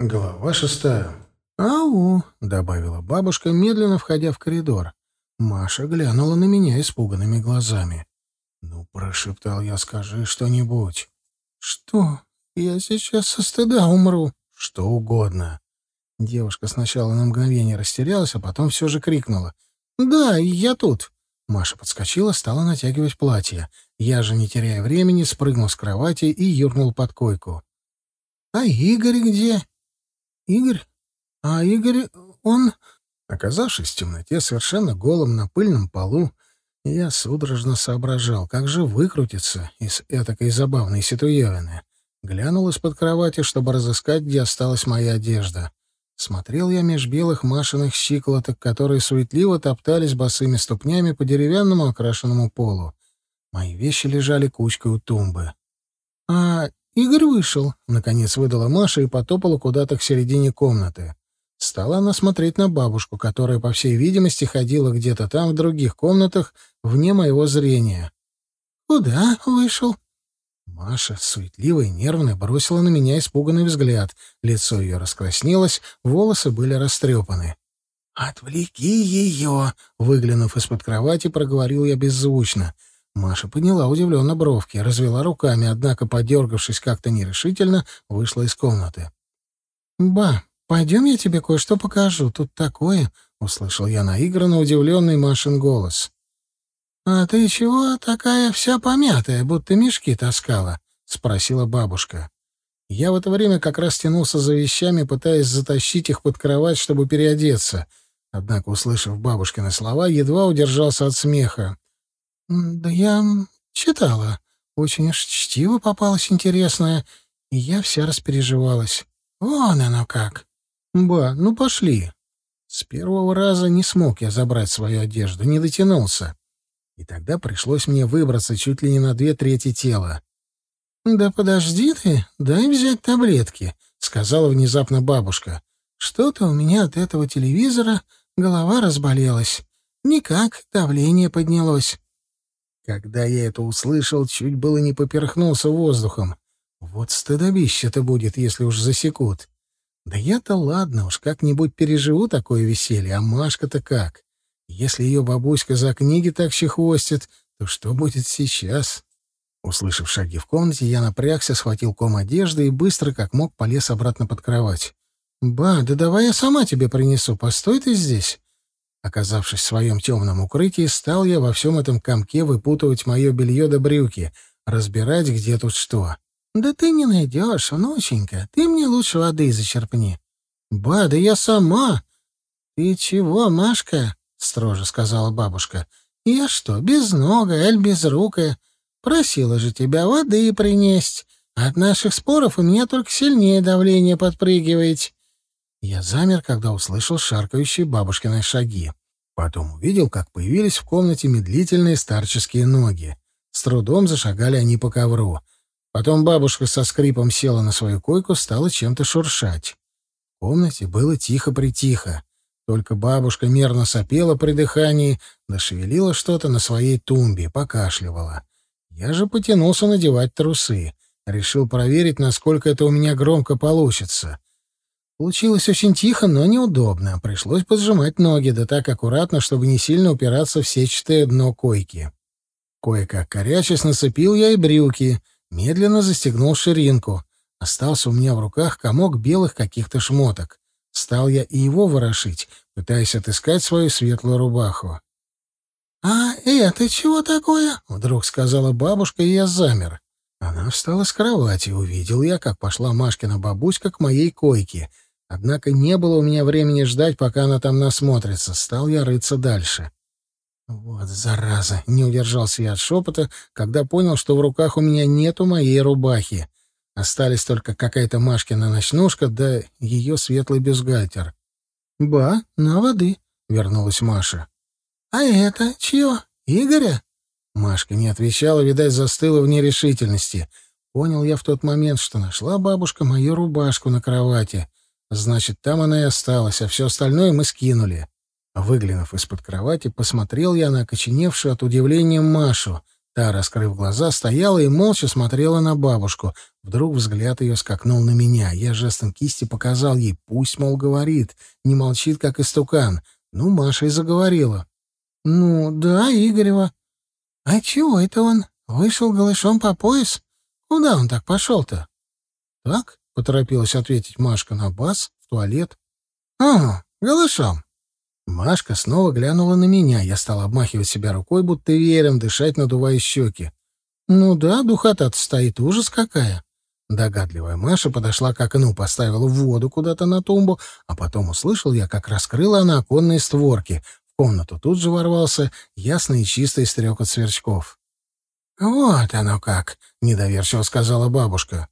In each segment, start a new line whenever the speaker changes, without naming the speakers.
Глава шестая.
«Ау!» — добавила бабушка, медленно входя в коридор. Маша глянула на меня испуганными глазами. «Ну, — прошептал я, — скажи что-нибудь». «Что? Я сейчас со стыда умру». «Что угодно». Девушка сначала на мгновение растерялась, а потом все же крикнула. «Да, я тут». Маша подскочила, стала натягивать платье. Я же, не теряя времени, спрыгнул с кровати и юрнул под койку. «А Игорь где?» «Игорь? А Игорь, он...» Оказавшись в темноте, совершенно голым на пыльном полу, я судорожно соображал, как же выкрутиться из этакой забавной ситуевины. Глянул из-под кровати, чтобы разыскать, где осталась моя одежда. Смотрел я меж белых машиных щиколоток, которые суетливо топтались босыми ступнями по деревянному окрашенному полу. Мои вещи лежали кучкой у тумбы. «А Игорь вышел», — наконец выдала Маша и потопала куда-то к середине комнаты. Стала она смотреть на бабушку, которая, по всей видимости, ходила где-то там, в других комнатах, вне моего зрения. «Куда вышел?» Маша, суетливая и нервная, бросила на меня испуганный взгляд. Лицо ее раскраснелось, волосы были растрепаны. «Отвлеки ее!» — выглянув из-под кровати, проговорил я беззвучно — Маша подняла удивленно бровки, развела руками, однако, подергавшись как-то нерешительно, вышла из комнаты. «Ба, пойдем я тебе кое-что покажу. Тут такое...» — услышал я наигранно удивленный Машин голос. «А ты чего такая вся помятая, будто мешки таскала?» — спросила бабушка. Я в это время как раз тянулся за вещами, пытаясь затащить их под кровать, чтобы переодеться. Однако, услышав бабушкины слова, едва удержался от смеха. «Да я читала. Очень уж чтиво попалось интересное, и я вся распереживалась. Вон оно как!» «Ба, ну пошли!» С первого раза не смог я забрать свою одежду, не дотянулся. И тогда пришлось мне выбраться чуть ли не на две трети тела. «Да подожди ты, дай взять таблетки», — сказала внезапно бабушка. «Что-то у меня от этого телевизора голова разболелась. Никак, давление поднялось». Когда я это услышал, чуть было не поперхнулся воздухом. Вот стыдобище-то будет, если уж засекут. Да я-то ладно уж, как-нибудь переживу такое веселье, а Машка-то как? Если ее бабуська за книги так чехвостит, то что будет сейчас? Услышав шаги в комнате, я напрягся, схватил ком одежды и быстро, как мог, полез обратно под кровать. «Ба, да давай я сама тебе принесу, постой ты здесь!» Оказавшись в своем темном укрытии, стал я во всем этом комке выпутывать мое белье до брюки, разбирать, где тут что. «Да ты не найдешь, внученька. Ты мне лучше воды зачерпни». «Ба, да я сама!» «Ты чего, Машка?» — строже сказала бабушка. «Я что, безногая, аль безрукая? Просила же тебя воды принесть. От наших споров у меня только сильнее давление подпрыгивает. Я замер, когда услышал шаркающие бабушкины шаги. Потом увидел, как появились в комнате медлительные старческие ноги. С трудом зашагали они по ковру. Потом бабушка со скрипом села на свою койку, стала чем-то шуршать. В комнате было тихо-притихо. Только бабушка мерно сопела при дыхании, да шевелила что-то на своей тумбе, покашливала. Я же потянулся надевать трусы. Решил проверить, насколько это у меня громко получится. Получилось очень тихо, но неудобно. Пришлось поджимать ноги, да так аккуратно, чтобы не сильно упираться в сетчатое дно койки. Кое-как корячась нацепил я и брюки, медленно застегнул ширинку. Остался у меня в руках комок белых каких-то шмоток. Стал я и его ворошить, пытаясь отыскать свою светлую рубаху. «А это чего такое?» — вдруг сказала бабушка, и я замер. Она встала с кровати, увидел я, как пошла Машкина бабуська к моей койке — Однако не было у меня времени ждать, пока она там насмотрится. Стал я рыться дальше. Вот зараза! Не удержался я от шепота, когда понял, что в руках у меня нету моей рубахи. Остались только какая-то Машкина ночнушка, да ее светлый бюстгальтер. «Ба, на воды», — вернулась Маша. «А это чье? Игоря?» Машка не отвечала, видать, застыла в нерешительности. Понял я в тот момент, что нашла бабушка мою рубашку на кровати — Значит, там она и осталась, а все остальное мы скинули. Выглянув из-под кровати, посмотрел я на окоченевшую от удивления Машу. Та, раскрыв глаза, стояла и молча смотрела на бабушку. Вдруг взгляд ее скакнул на меня. Я жестом кисти показал ей, пусть, мол, говорит, не молчит, как истукан. Ну, Маша и заговорила. «Ну, да, Игорева. А чего это он? Вышел голышом по пояс? Куда он так пошел-то?» «Так?» — поторопилась ответить Машка на бас, в туалет. «Ага, голышом». Машка снова глянула на меня. Я стал обмахивать себя рукой, будто веером, дышать, надувая щеки. «Ну да, духота-то стоит, ужас какая!» Догадливая Маша подошла к окну, поставила воду куда-то на тумбу, а потом услышал я, как раскрыла она оконные створки. В комнату тут же ворвался ясный и чистый стрек от сверчков. «Вот оно как!» — недоверчиво сказала бабушка.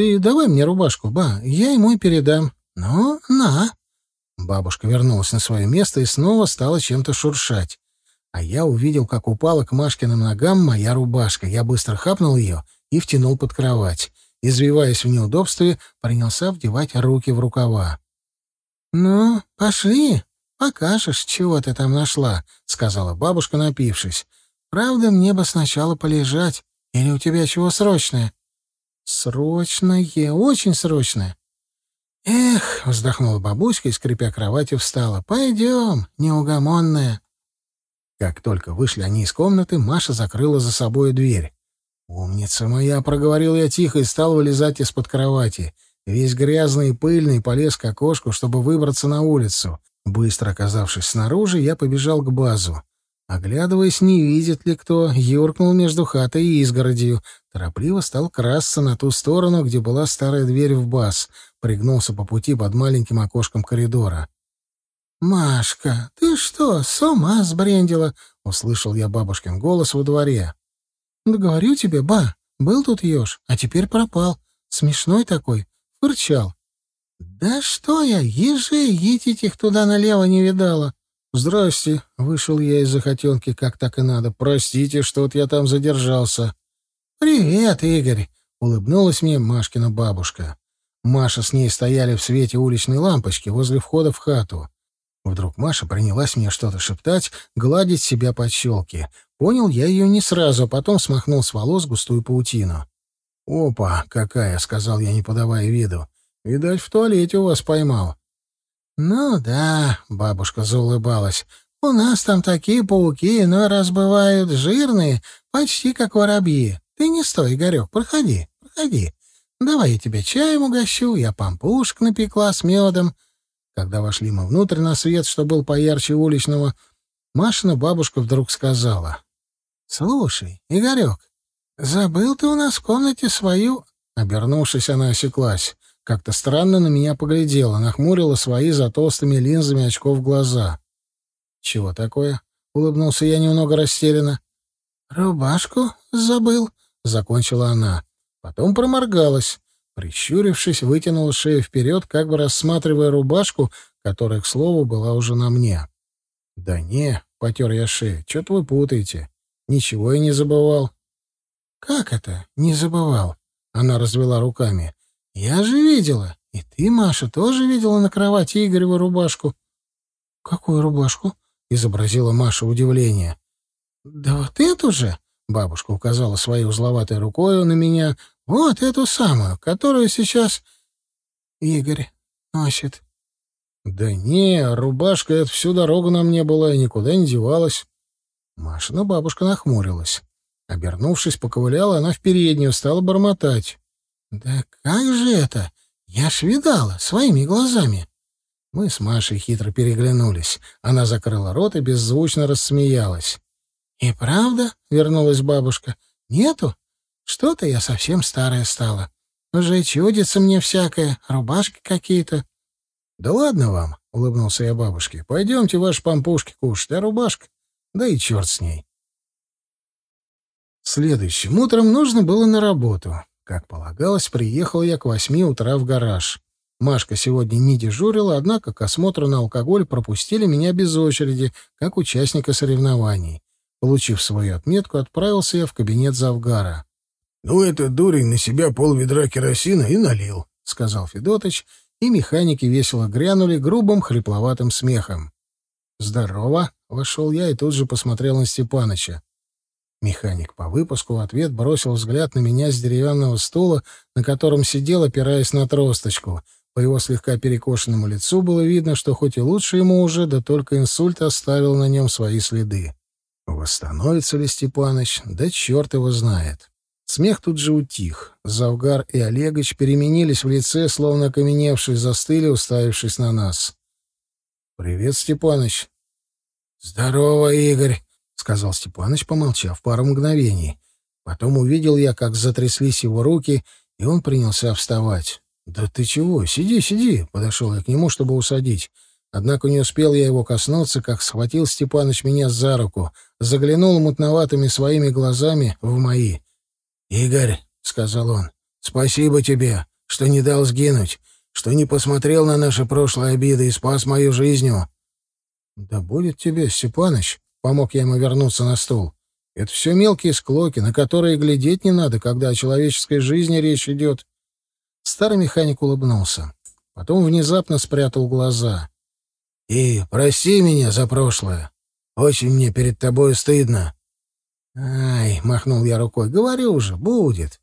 «Ты давай мне рубашку, ба, я ему и передам. Ну, на!» Бабушка вернулась на свое место и снова стала чем-то шуршать. А я увидел, как упала к Машкиным ногам моя рубашка. Я быстро хапнул ее и втянул под кровать. Извиваясь в неудобстве, принялся вдевать руки в рукава. «Ну, пошли, покажешь, чего ты там нашла», — сказала бабушка, напившись. «Правда, мне бы сначала полежать. Или у тебя чего срочное?» «Срочное, очень срочное. «Эх!» — вздохнула бабуська и, скрипя кровати, встала. «Пойдем, неугомонная!» Как только вышли они из комнаты, Маша закрыла за собой дверь. «Умница моя!» — проговорил я тихо и стал вылезать из-под кровати. Весь грязный и пыльный полез к окошку, чтобы выбраться на улицу. Быстро оказавшись снаружи, я побежал к базу. Оглядываясь, не видит ли кто, юркнул между хатой и изгородью. Торопливо стал красться на ту сторону, где была старая дверь в баз. Пригнулся по пути под маленьким окошком коридора. «Машка, ты что, с ума сбрендила?» — услышал я бабушкин голос во дворе. «Да говорю тебе, ба, был тут еж, а теперь пропал. Смешной такой, фырчал». «Да что я, ежей етить туда налево не видала». «Здрасте!» — вышел я из захотенки, как так и надо. «Простите, что вот я там задержался». «Привет, Игорь!» — улыбнулась мне Машкина бабушка. Маша с ней стояли в свете уличной лампочки возле входа в хату. Вдруг Маша принялась мне что-то шептать, гладить себя под щелки. Понял я ее не сразу, а потом смахнул с волос густую паутину. «Опа, какая!» — сказал я, не подавая виду. «Видать, в туалете у вас поймал». «Ну да», — бабушка заулыбалась, — «у нас там такие пауки, но раз бывают жирные, почти как воробьи. Ты не стой, Игорек, проходи, проходи. Давай я тебе чаем угощу, я пампушек напекла с медом». Когда вошли мы внутрь на свет, что был поярче уличного, Машина бабушка вдруг сказала. «Слушай, Игорек, забыл ты у нас в комнате свою...» Обернувшись, она осеклась. Как-то странно на меня поглядела, нахмурила свои за толстыми линзами очков глаза. «Чего такое?» — улыбнулся я немного растерянно. «Рубашку забыл», — закончила она. Потом проморгалась. Прищурившись, вытянула шею вперед, как бы рассматривая рубашку, которая, к слову, была уже на мне. «Да не», — потер я шею, — «что-то вы путаете. Ничего я не забывал». «Как это? Не забывал?» — она развела руками. Я же видела. И ты, Маша, тоже видела на кровати Игореву рубашку. — Какую рубашку? — изобразила Маша удивление. — Да вот эту же, — бабушка указала своей узловатой рукой на меня, — вот эту самую, которую сейчас Игорь носит. — Да не, рубашка эта всю дорогу на мне была и никуда не девалась. Машина бабушка нахмурилась. Обернувшись, поковыляла она в переднюю, стала бормотать. «Да как же это? Я ж видала, своими глазами!» Мы с Машей хитро переглянулись. Она закрыла рот и беззвучно рассмеялась. «И правда?» — вернулась бабушка. «Нету? Что-то я совсем старая стала. Уже чудится мне всякое, рубашки какие-то». «Да ладно вам!» — улыбнулся я бабушке. «Пойдемте ваши пампушки кушать, а рубашка? Да и черт с ней!» Следующим утром нужно было на работу. Как полагалось, приехал я к восьми утра в гараж. Машка сегодня не дежурила, однако к осмотру на алкоголь пропустили меня без очереди, как участника соревнований. Получив свою отметку, отправился я в кабинет завгара. — Ну, этот дурень на себя пол ведра керосина и налил, — сказал Федотыч, и механики весело грянули грубым хрипловатым смехом. «Здорово!» — вошел я и тут же посмотрел на Степаныча. Механик по выпуску в ответ бросил взгляд на меня с деревянного стула, на котором сидел, опираясь на тросточку. По его слегка перекошенному лицу было видно, что хоть и лучше ему уже, да только инсульт оставил на нем свои следы. Восстановится ли Степаныч? Да черт его знает. Смех тут же утих. Завгар и Олегович переменились в лице, словно окаменевшие, застыли, уставившись на нас. «Привет, Степаныч». «Здорово, Игорь», — сказал Степаныч, помолчав пару мгновений. Потом увидел я, как затряслись его руки, и он принялся вставать. «Да ты чего? Сиди, сиди!» — подошел я к нему, чтобы усадить. Однако не успел я его коснуться, как схватил Степаныч меня за руку, заглянул мутноватыми своими глазами в мои. «Игорь», — сказал он, — «спасибо тебе, что не дал сгинуть, что не посмотрел на наши прошлые обиды и спас мою жизнью». «Да будет тебе, Степаныч», — помог я ему вернуться на стул. «Это все мелкие склоки, на которые глядеть не надо, когда о человеческой жизни речь идет». Старый механик улыбнулся. Потом внезапно спрятал глаза. «И прости меня за прошлое. Очень мне перед тобой стыдно». «Ай!» — махнул я рукой. «Говорю уже, будет».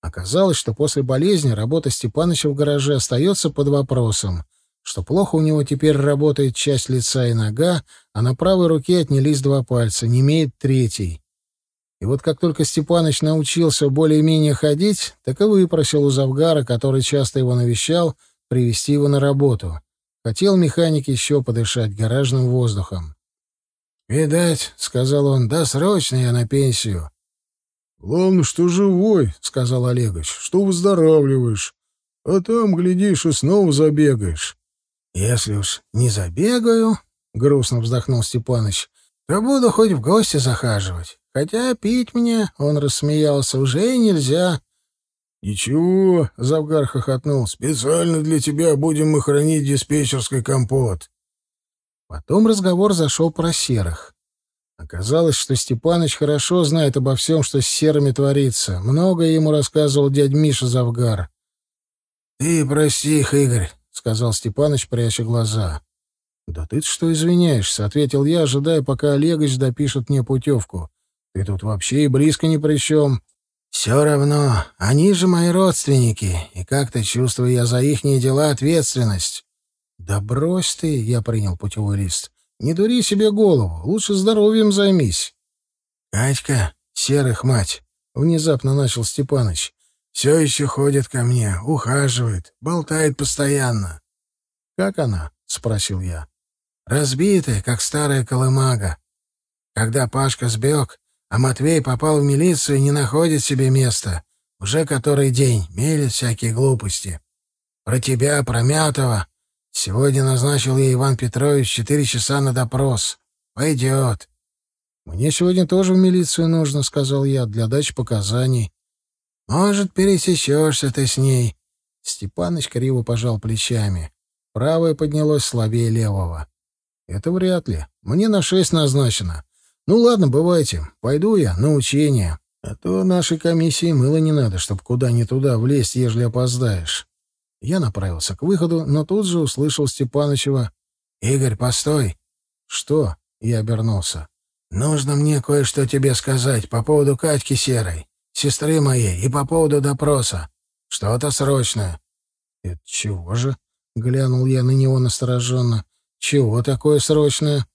Оказалось, что после болезни работа Степаныча в гараже остается под вопросом, что плохо у него теперь работает часть лица и нога, а на правой руке отнялись два пальца, не имеет третий. И вот как только Степаныч научился более-менее ходить, так и выпросил у Завгара, который часто его навещал, привести его на работу. Хотел механик еще подышать гаражным воздухом. «Видать», — сказал он, — «да срочно я на пенсию».
«Главное, что живой», — сказал Олегович, — «что выздоравливаешь. А там, глядишь, и снова забегаешь».
«Если уж не забегаю», — грустно вздохнул Степаныч, — «то буду хоть в гости захаживать. Хотя пить мне, — он рассмеялся, — уже нельзя.
— Ничего, — Завгар хохотнул, — специально для тебя будем мы хранить диспетчерский компот.
Потом разговор зашел про серых. Оказалось, что Степаныч хорошо знает обо всем, что с серыми творится. Многое ему рассказывал дядь Миша Завгар. — Ты прости их, Игорь, — сказал Степаныч, пряча глаза. — Да ты что извиняешься, — ответил я, ожидая, пока Олегович допишет мне путевку. Ты тут вообще и близко ни при чем. Все равно, они же мои родственники, и как-то чувствую я за ихние дела ответственность. Да брось ты, я принял путевой лист. Не дури себе голову, лучше здоровьем займись. Катька, серых мать, внезапно начал Степаныч. Все еще ходит ко мне, ухаживает, болтает постоянно. Как она? спросил я. Разбитая, как старая колымага. Когда Пашка сбег, а Матвей попал в милицию и не находит себе места. Уже который день, мелет всякие глупости. Про тебя, про Мятова. Сегодня назначил ей Иван Петрович четыре часа на допрос. Пойдет. Мне сегодня тоже в милицию нужно, — сказал я, — для дачи показаний. Может, пересечешься ты с ней. Степаныч криво пожал плечами. Правое поднялось слабее левого. Это вряд ли. Мне на шесть назначено. Ну ладно, бывайте. Пойду я на учение. А то нашей комиссии мыло не надо, чтоб куда ни туда влезть, ежели опоздаешь. Я направился к выходу, но тут же услышал Степанычева. «Игорь, постой!» «Что?» — я обернулся. «Нужно мне кое-что тебе сказать по поводу Катьки Серой, сестры моей, и по поводу допроса. Что-то срочное». «Это чего же?» — глянул я на него настороженно. «Чего такое срочное?»